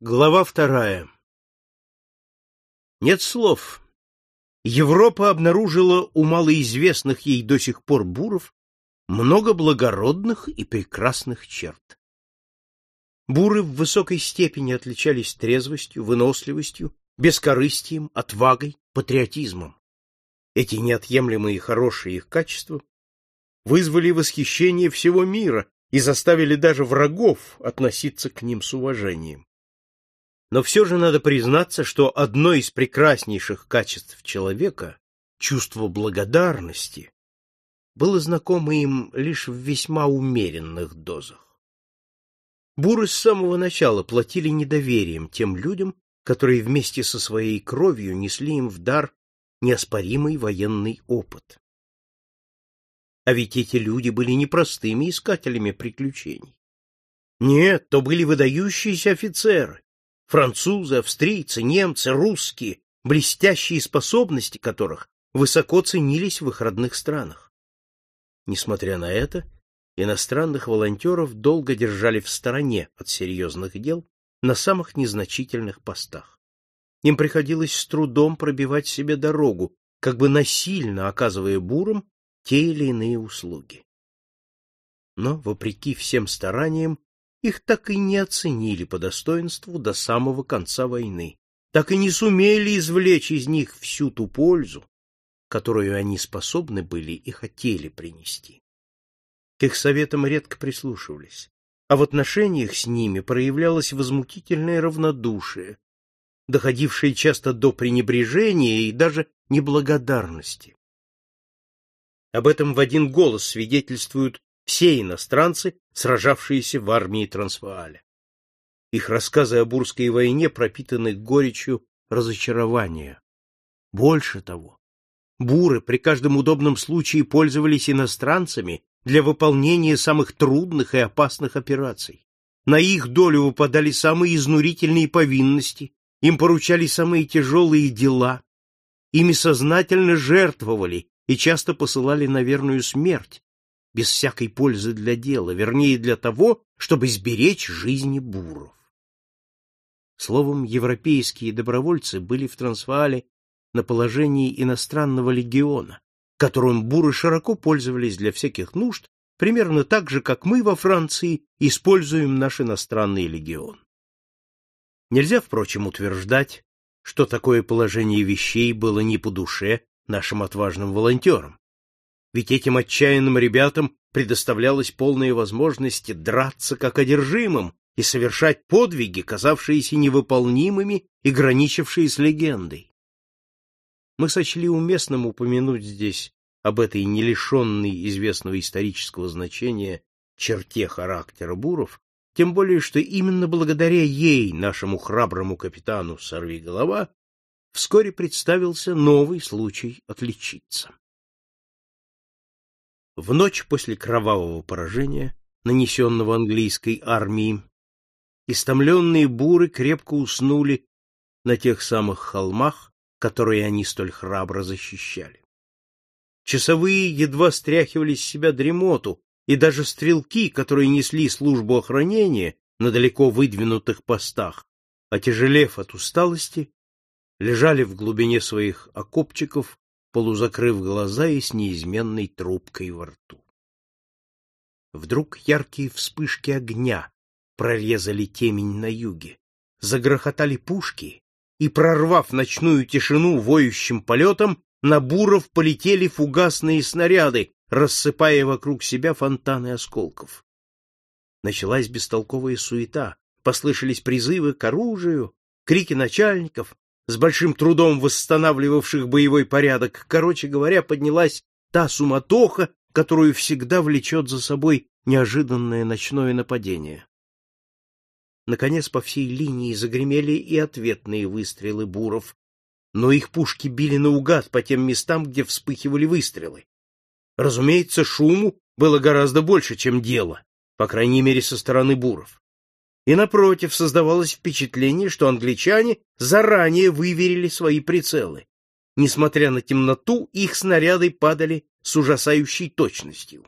Глава вторая. Нет слов. Европа обнаружила у малоизвестных ей до сих пор буров много благородных и прекрасных черт. Буры в высокой степени отличались трезвостью, выносливостью, бескорыстием, отвагой, патриотизмом. Эти неотъемлемые хорошие их качества вызвали восхищение всего мира и заставили даже врагов относиться к ним с уважением. Но все же надо признаться, что одно из прекраснейших качеств человека, чувство благодарности, было знакомо им лишь в весьма умеренных дозах. Буры с самого начала платили недоверием тем людям, которые вместе со своей кровью несли им в дар неоспоримый военный опыт. А ведь эти люди были непростыми искателями приключений. Нет, то были выдающиеся офицеры, французы, австрийцы, немцы, русские, блестящие способности которых высоко ценились в их родных странах. Несмотря на это, иностранных волонтеров долго держали в стороне от серьезных дел на самых незначительных постах. Им приходилось с трудом пробивать себе дорогу, как бы насильно оказывая бурам те или иные услуги. Но, вопреки всем стараниям, их так и не оценили по достоинству до самого конца войны, так и не сумели извлечь из них всю ту пользу, которую они способны были и хотели принести. К их советам редко прислушивались, а в отношениях с ними проявлялось возмутительное равнодушие, доходившее часто до пренебрежения и даже неблагодарности. Об этом в один голос свидетельствуют все иностранцы, сражавшиеся в армии Трансвааля. Их рассказы о Бурской войне пропитаны горечью разочарования. Больше того, буры при каждом удобном случае пользовались иностранцами для выполнения самых трудных и опасных операций. На их долю выпадали самые изнурительные повинности, им поручали самые тяжелые дела, ими сознательно жертвовали и часто посылали на верную смерть, без всякой пользы для дела, вернее для того, чтобы сберечь жизни буров. Словом, европейские добровольцы были в Трансваале на положении иностранного легиона, которым буры широко пользовались для всяких нужд, примерно так же, как мы во Франции используем наш иностранный легион. Нельзя, впрочем, утверждать, что такое положение вещей было не по душе нашим отважным волонтерам ведь этим отчаянным ребятам предоставлялась полная возможность драться как одержимым и совершать подвиги, казавшиеся невыполнимыми и граничившие с легендой. Мы сочли уместным упомянуть здесь об этой не лишенной известного исторического значения черте характера буров, тем более что именно благодаря ей, нашему храброму капитану Сорвиголова, вскоре представился новый случай отличиться. В ночь после кровавого поражения, нанесенного английской армией, истомленные буры крепко уснули на тех самых холмах, которые они столь храбро защищали. Часовые едва стряхивали с себя дремоту, и даже стрелки, которые несли службу охранения на далеко выдвинутых постах, отяжелев от усталости, лежали в глубине своих окопчиков полузакрыв глаза и с неизменной трубкой во рту. Вдруг яркие вспышки огня прорезали темень на юге, загрохотали пушки, и, прорвав ночную тишину воющим полетом, на буров полетели фугасные снаряды, рассыпая вокруг себя фонтаны осколков. Началась бестолковая суета, послышались призывы к оружию, крики начальников, с большим трудом восстанавливавших боевой порядок, короче говоря, поднялась та суматоха, которую всегда влечет за собой неожиданное ночное нападение. Наконец, по всей линии загремели и ответные выстрелы буров, но их пушки били наугад по тем местам, где вспыхивали выстрелы. Разумеется, шуму было гораздо больше, чем дело, по крайней мере, со стороны буров и, напротив, создавалось впечатление, что англичане заранее выверили свои прицелы. Несмотря на темноту, их снаряды падали с ужасающей точностью.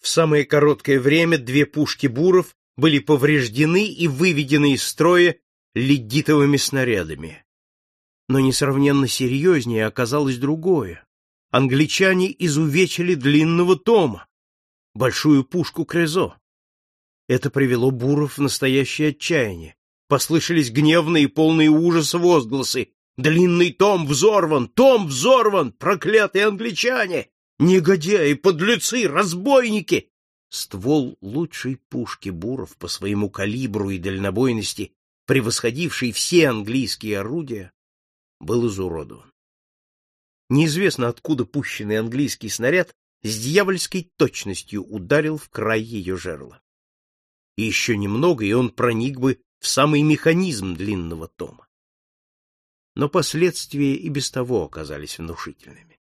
В самое короткое время две пушки буров были повреждены и выведены из строя ледитовыми снарядами. Но несравненно серьезнее оказалось другое. Англичане изувечили длинного тома, большую пушку Крезо. Это привело Буров в настоящее отчаяние. Послышались гневные, полные ужаса возгласы. «Длинный том взорван! Том взорван! Проклятые англичане! Негодяи, подлецы, разбойники!» Ствол лучшей пушки Буров по своему калибру и дальнобойности, превосходивший все английские орудия, был изуродован. Неизвестно, откуда пущенный английский снаряд с дьявольской точностью ударил в край ее жерла. И еще немного, и он проник бы в самый механизм длинного тома. Но последствия и без того оказались внушительными.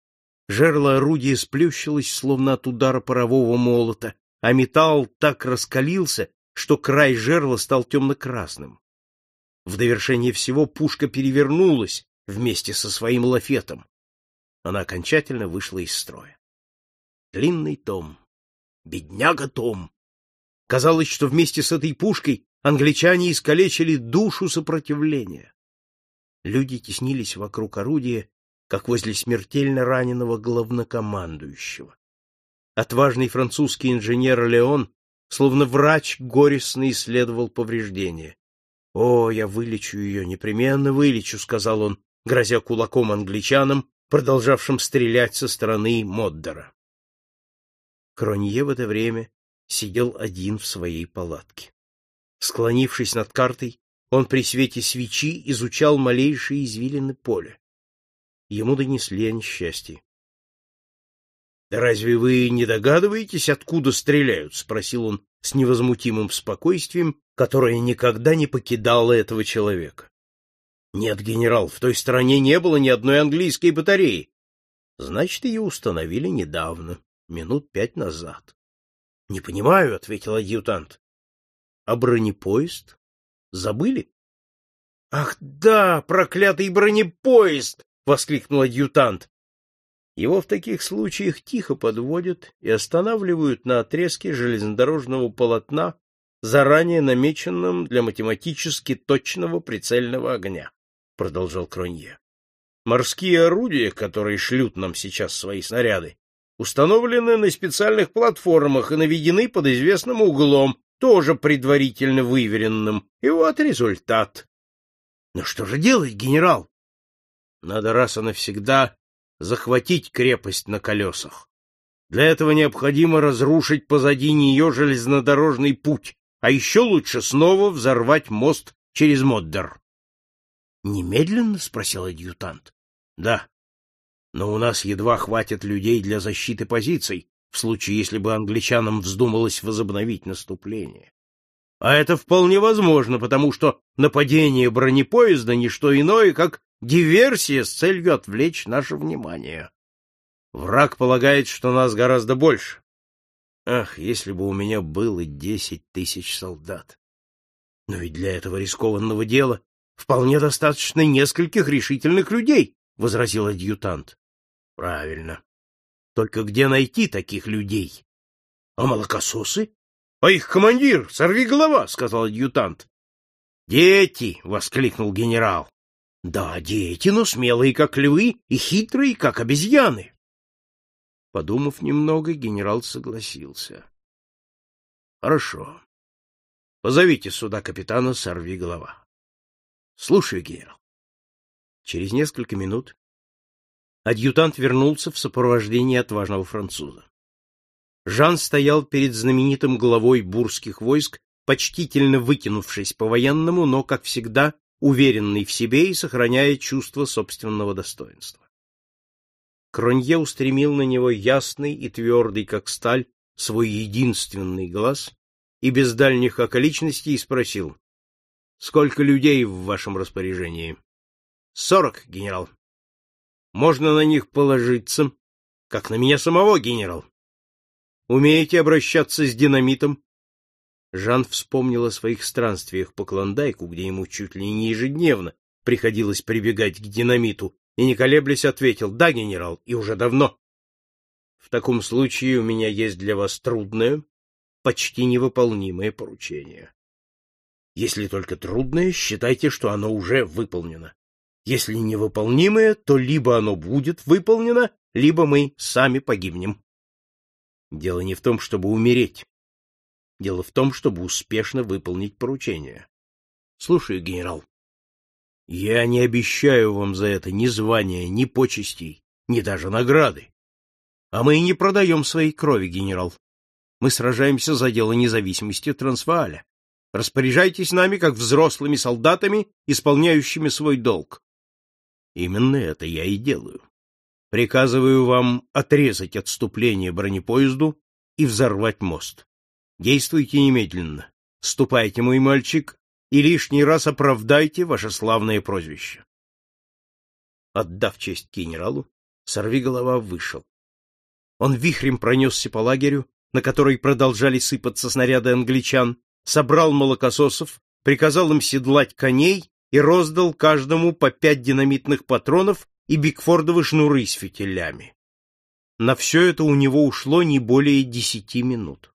Жерло орудия сплющилось, словно от удара парового молота, а металл так раскалился, что край жерла стал темно-красным. В довершение всего пушка перевернулась вместе со своим лафетом. Она окончательно вышла из строя. Длинный том. Бедняга Том. Казалось, что вместе с этой пушкой англичане искалечили душу сопротивления. Люди теснились вокруг орудия, как возле смертельно раненого главнокомандующего. Отважный французский инженер Леон, словно врач, горестно исследовал повреждения. «О, я вылечу ее, непременно вылечу», — сказал он, грозя кулаком англичанам, продолжавшим стрелять со стороны Моддера. Кронье в это время сидел один в своей палатке. Склонившись над картой, он при свете свечи изучал малейшие извилины поля. Ему донесли о несчастье. — Да разве вы не догадываетесь, откуда стреляют? — спросил он с невозмутимым спокойствием, которое никогда не покидало этого человека. — Нет, генерал, в той стране не было ни одной английской батареи. — Значит, ее установили недавно, минут пять назад. — Не понимаю, — ответил адъютант. — А бронепоезд? Забыли? — Ах да, проклятый бронепоезд! — воскликнул адъютант. Его в таких случаях тихо подводят и останавливают на отрезке железнодорожного полотна, заранее намеченном для математически точного прицельного огня, — продолжал Кронье. Морские орудия, которые шлют нам сейчас свои снаряды, установлены на специальных платформах и наведены под известным углом, тоже предварительно выверенным. И вот результат. Но что же делать, генерал? Надо раз и навсегда захватить крепость на колесах. Для этого необходимо разрушить позади нее железнодорожный путь, а еще лучше снова взорвать мост через Моддер. — Немедленно? — спросил адъютант. — Да. Но у нас едва хватит людей для защиты позиций, в случае, если бы англичанам вздумалось возобновить наступление. А это вполне возможно, потому что нападение бронепоезда — не что иное, как диверсия с целью отвлечь наше внимание. Враг полагает, что нас гораздо больше. Ах, если бы у меня было десять тысяч солдат! Но ведь для этого рискованного дела вполне достаточно нескольких решительных людей, — возразил адъютант. — Правильно. Только где найти таких людей? — А молокососы? — А их командир, сорви голова, — сказал адъютант. — Дети! — воскликнул генерал. — Да, дети, но смелые, как львы, и хитрые, как обезьяны. Подумав немного, генерал согласился. — Хорошо. Позовите сюда капитана Сорви голова. — Слушаю, генерал. Через несколько минут адъютант вернулся в сопровождении отважного француза. Жан стоял перед знаменитым главой бурских войск, почтительно вытянувшись по-военному, но, как всегда, уверенный в себе и сохраняя чувство собственного достоинства. Кронье устремил на него ясный и твердый, как сталь, свой единственный глаз и без дальних околичностей спросил, «Сколько людей в вашем распоряжении?» «Сорок, генерал», можно на них положиться, как на меня самого, генерал. Умеете обращаться с динамитом? Жан вспомнил о своих странствиях по Клондайку, где ему чуть ли не ежедневно приходилось прибегать к динамиту, и, не колеблясь, ответил «Да, генерал, и уже давно». В таком случае у меня есть для вас трудное, почти невыполнимое поручение. Если только трудное, считайте, что оно уже выполнено. Если невыполнимое, то либо оно будет выполнено, либо мы сами погибнем. Дело не в том, чтобы умереть. Дело в том, чтобы успешно выполнить поручение. Слушаю, генерал. Я не обещаю вам за это ни звания, ни почестей, ни даже награды. А мы и не продаем своей крови, генерал. Мы сражаемся за дело независимости Трансвааля. Распоряжайтесь нами, как взрослыми солдатами, исполняющими свой долг. Именно это я и делаю. Приказываю вам отрезать отступление бронепоезду и взорвать мост. Действуйте немедленно. Ступайте, мой мальчик, и лишний раз оправдайте ваше славное прозвище. Отдав честь генералу, сорвиголова вышел. Он вихрем пронесся по лагерю, на который продолжали сыпаться снаряды англичан, собрал молокососов, приказал им седлать коней и роздал каждому по пять динамитных патронов и бигфордовы шнуры с фитилями. На все это у него ушло не более десяти минут.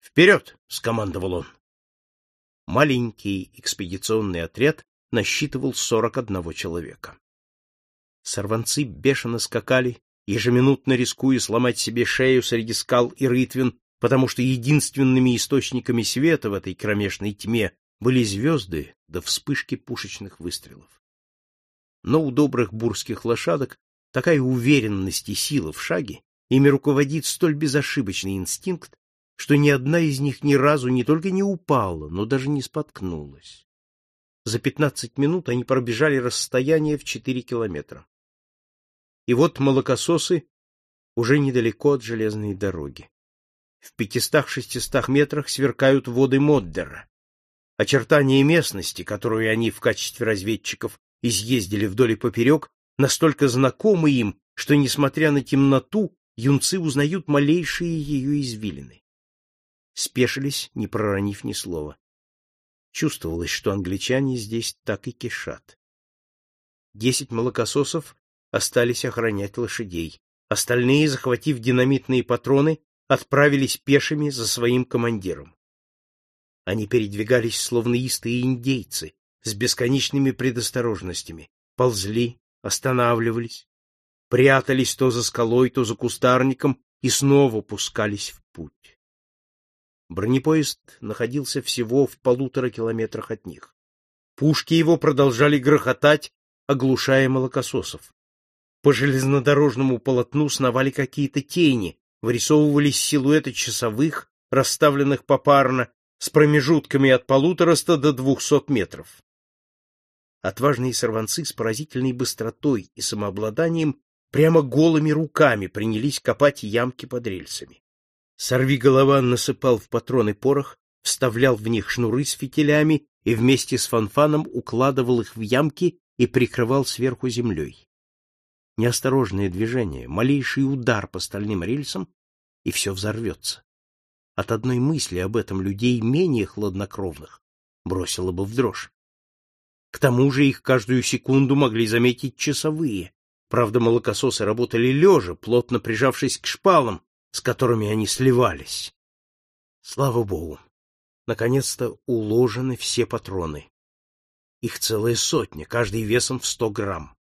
«Вперед!» — скомандовал он. Маленький экспедиционный отряд насчитывал сорок одного человека. Сорванцы бешено скакали, ежеминутно рискуя сломать себе шею среди скал и рытвин, потому что единственными источниками света в этой кромешной тьме были звезды да вспышки пушечных выстрелов. Но у добрых бурских лошадок такая уверенность и сила в шаге, ими руководит столь безошибочный инстинкт, что ни одна из них ни разу не только не упала, но даже не споткнулась. За пятнадцать минут они пробежали расстояние в четыре километра. И вот молокососы уже недалеко от железной дороги. В пятистах-шестистах метрах сверкают воды Моддера. Очертания местности, которую они в качестве разведчиков изъездили вдоль и поперек, настолько знакомы им, что, несмотря на темноту, юнцы узнают малейшие ее извилины. Спешились, не проронив ни слова. Чувствовалось, что англичане здесь так и кишат. Десять молокососов остались охранять лошадей. Остальные, захватив динамитные патроны, отправились пешими за своим командиром. Они передвигались словно истые индейцы, с бесконечными предосторожностями, ползли, останавливались, прятались то за скалой, то за кустарником и снова пускались в путь. Бронепоезд находился всего в полутора километрах от них. Пушки его продолжали грохотать, оглушая молокососов. По железнодорожному полотну сновали какие-то тени, вырисовывались силуэты часовых, расставленных попарно, с промежутками от полутораста до двухсот метров. Отважные сорванцы с поразительной быстротой и самообладанием прямо голыми руками принялись копать ямки под рельсами. Сорви голова насыпал в патроны порох, вставлял в них шнуры с фитилями и вместе с фанфаном укладывал их в ямки и прикрывал сверху землей неосторожное движение, малейший удар по стальным рельсам, и все взорвется. От одной мысли об этом людей менее хладнокровных бросило бы в дрожь. К тому же их каждую секунду могли заметить часовые. Правда, молокососы работали лежа, плотно прижавшись к шпалам, с которыми они сливались. Слава богу! Наконец-то уложены все патроны. Их целая сотня, каждый весом в сто грамм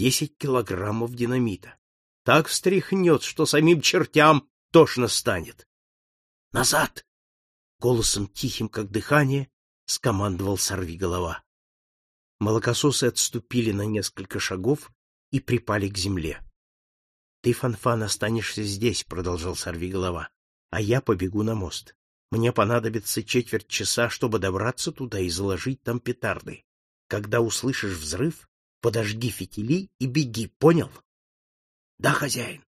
десять килограммов динамита. Так встряхнет, что самим чертям тошно станет. «Назад!» — голосом тихим, как дыхание, скомандовал сорвиголова. Молокососы отступили на несколько шагов и припали к земле. — Ты, Фанфан, останешься здесь, — продолжал сорвиголова, — а я побегу на мост. Мне понадобится четверть часа, чтобы добраться туда и заложить там петарды. Когда услышишь взрыв, подожги фитили и беги, понял? — Да, хозяин.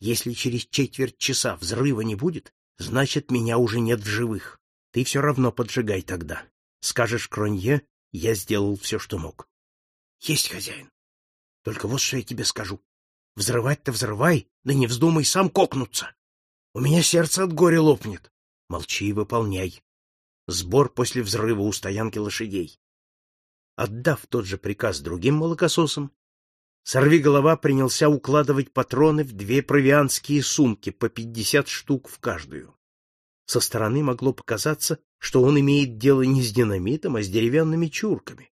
Если через четверть часа взрыва не будет, значит, меня уже нет в живых. Ты все равно поджигай тогда. Скажешь Кронье, я сделал все, что мог. — Есть, хозяин. Только вот что я тебе скажу. Взрывать-то взрывай, да не вздумай сам кокнуться. У меня сердце от горя лопнет. Молчи и выполняй. Сбор после взрыва у стоянки лошадей. Отдав тот же приказ другим молокососам, сорвиголова принялся укладывать патроны в две провианские сумки по пятьдесят штук в каждую. Со стороны могло показаться, что он имеет дело не с динамитом, а с деревянными чурками.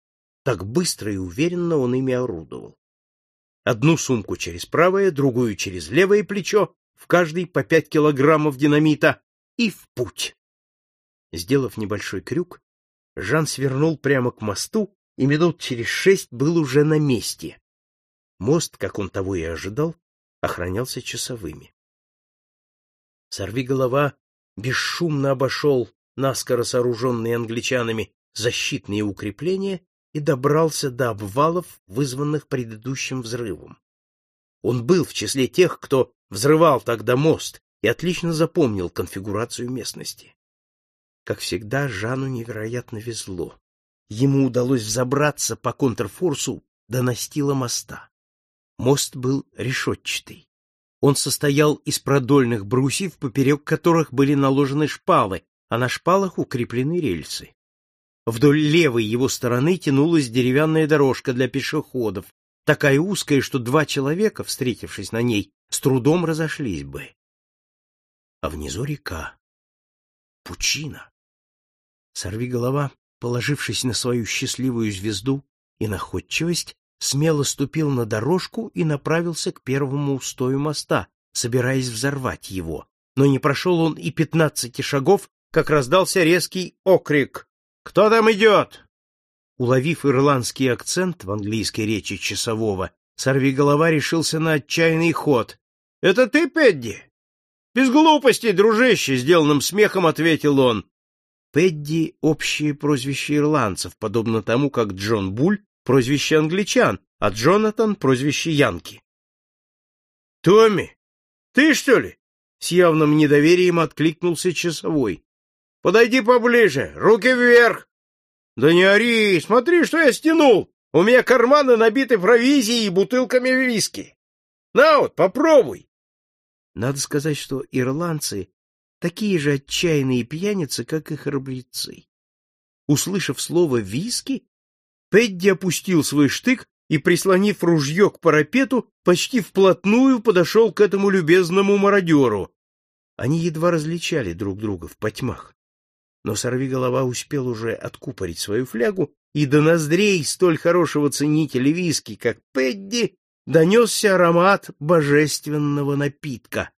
Так быстро и уверенно он ими орудовал. Одну сумку через правое, другую через левое плечо, в каждой по пять килограммов динамита, и в путь. Сделав небольшой крюк, Жан свернул прямо к мосту и минут через шесть был уже на месте. Мост, как он того и ожидал, охранялся часовыми. Сорвиголова бесшумно обошел наскоро сооруженные англичанами защитные укрепления и добрался до обвалов, вызванных предыдущим взрывом. Он был в числе тех, кто взрывал тогда мост и отлично запомнил конфигурацию местности. Как всегда, Жану невероятно везло. Ему удалось взобраться по контрфорсу до настила моста. Мост был решетчатый. Он состоял из продольных брусьев, поперек которых были наложены шпалы, а на шпалах укреплены рельсы. Вдоль левой его стороны тянулась деревянная дорожка для пешеходов, такая узкая, что два человека, встретившись на ней, с трудом разошлись бы. А внизу река. Пучина. Сорви голова, положившись на свою счастливую звезду и находчивость, смело ступил на дорожку и направился к первому устою моста, собираясь взорвать его. Но не прошел он и пятнадцати шагов, как раздался резкий окрик «Кто там идет?» Уловив ирландский акцент в английской речи часового, сорвиголова решился на отчаянный ход. «Это ты, Педди?» «Без глупостей, дружище!» — сделанным смехом ответил он. Педди — общее прозвище ирландцев, подобно тому, как Джон Буль прозвище англичан, а Джонатан — прозвище янки. — Томми, ты что ли? — с явным недоверием откликнулся часовой. — Подойди поближе, руки вверх. — Да не ори, смотри, что я стянул. У меня карманы набиты провизией и бутылками виски. На вот, попробуй. Надо сказать, что ирландцы такие же отчаянные пьяницы, как и храбрецы. Услышав слово «виски», Пэдди опустил свой штык и, прислонив ружье к парапету, почти вплотную подошел к этому любезному мародеру. Они едва различали друг друга в потьмах. Но сорвиголова успел уже откупорить свою флягу, и до ноздрей столь хорошего ценителя виски, как Пэдди, донесся аромат божественного напитка.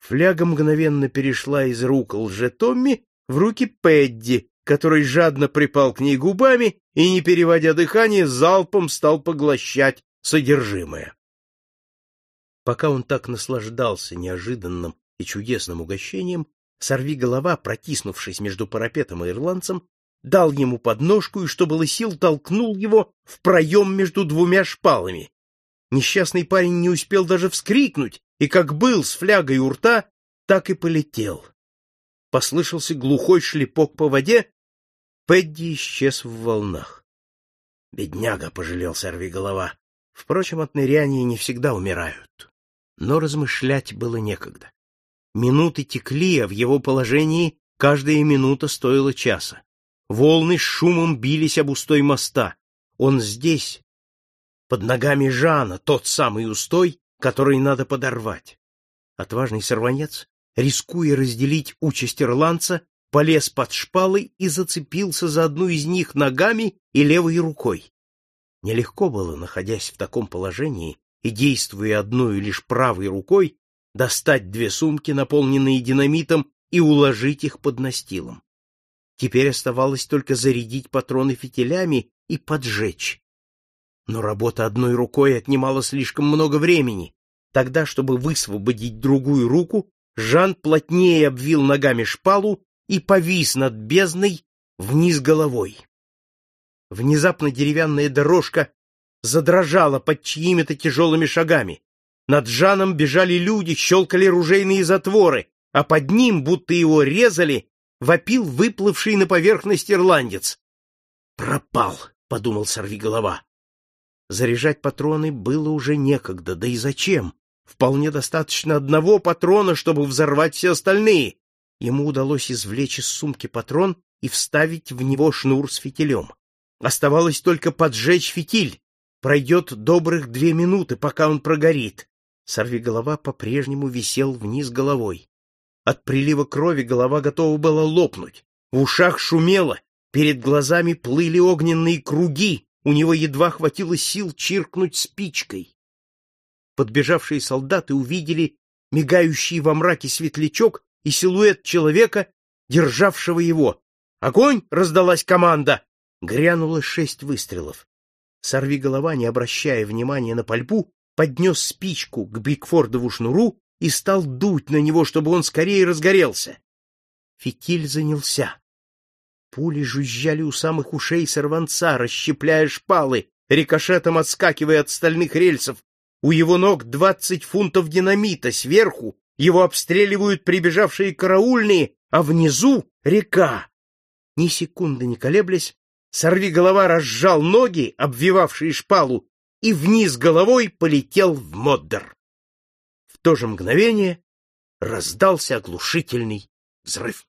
Фляга мгновенно перешла из рук лже-Томми в руки Пэдди, который жадно припал к ней губами и, не переводя дыхание, залпом стал поглощать содержимое. Пока он так наслаждался неожиданным и чудесным угощением, сорви-голова, протиснувшись между парапетом и ирландцем, дал ему подножку и, что было сил, толкнул его в проем между двумя шпалами. Несчастный парень не успел даже вскрикнуть, и как был с флягой у рта, так и полетел. Послышался глухой шлепок по воде, Пэдди исчез в волнах. Бедняга, пожалел голова. Впрочем, от ныряния не всегда умирают. Но размышлять было некогда. Минуты текли, а в его положении каждая минута стоила часа. Волны с шумом бились об устой моста. Он здесь, под ногами Жана, тот самый устой, который надо подорвать. Отважный сорванец, рискуя разделить участь ирландца, полез под шпалы и зацепился за одну из них ногами и левой рукой. Нелегко было, находясь в таком положении и действуя одной лишь правой рукой, достать две сумки, наполненные динамитом, и уложить их под настилом. Теперь оставалось только зарядить патроны фитилями и поджечь. Но работа одной рукой отнимала слишком много времени. Тогда, чтобы высвободить другую руку, Жан плотнее обвил ногами шпалу и повис над бездной вниз головой. Внезапно деревянная дорожка задрожала под чьими-то тяжелыми шагами. Над Жаном бежали люди, щелкали ружейные затворы, а под ним, будто его резали, вопил выплывший на поверхность ирландец. «Пропал!» — подумал сорвиголова. Заряжать патроны было уже некогда, да и зачем? Вполне достаточно одного патрона, чтобы взорвать все остальные. Ему удалось извлечь из сумки патрон и вставить в него шнур с фитилем. Оставалось только поджечь фитиль. Пройдет добрых две минуты, пока он прогорит. Сорвиголова по-прежнему висел вниз головой. От прилива крови голова готова была лопнуть. В ушах шумело, перед глазами плыли огненные круги, у него едва хватило сил чиркнуть спичкой. Подбежавшие солдаты увидели мигающий во мраке светлячок и силуэт человека, державшего его. «Огонь!» — раздалась команда. Грянуло шесть выстрелов. Сорви голова, не обращая внимания на пальбу, поднес спичку к Бигфордову шнуру и стал дуть на него, чтобы он скорее разгорелся. Фитиль занялся. Пули жужжали у самых ушей сорванца, расщепляя шпалы, рикошетом отскакивая от стальных рельсов. У его ног двадцать фунтов динамита, сверху его обстреливают прибежавшие караульные, а внизу — река. Ни секунды не колеблясь, сорви голова разжал ноги, обвивавшие шпалу, и вниз головой полетел в Моддер. В то же мгновение раздался оглушительный взрыв.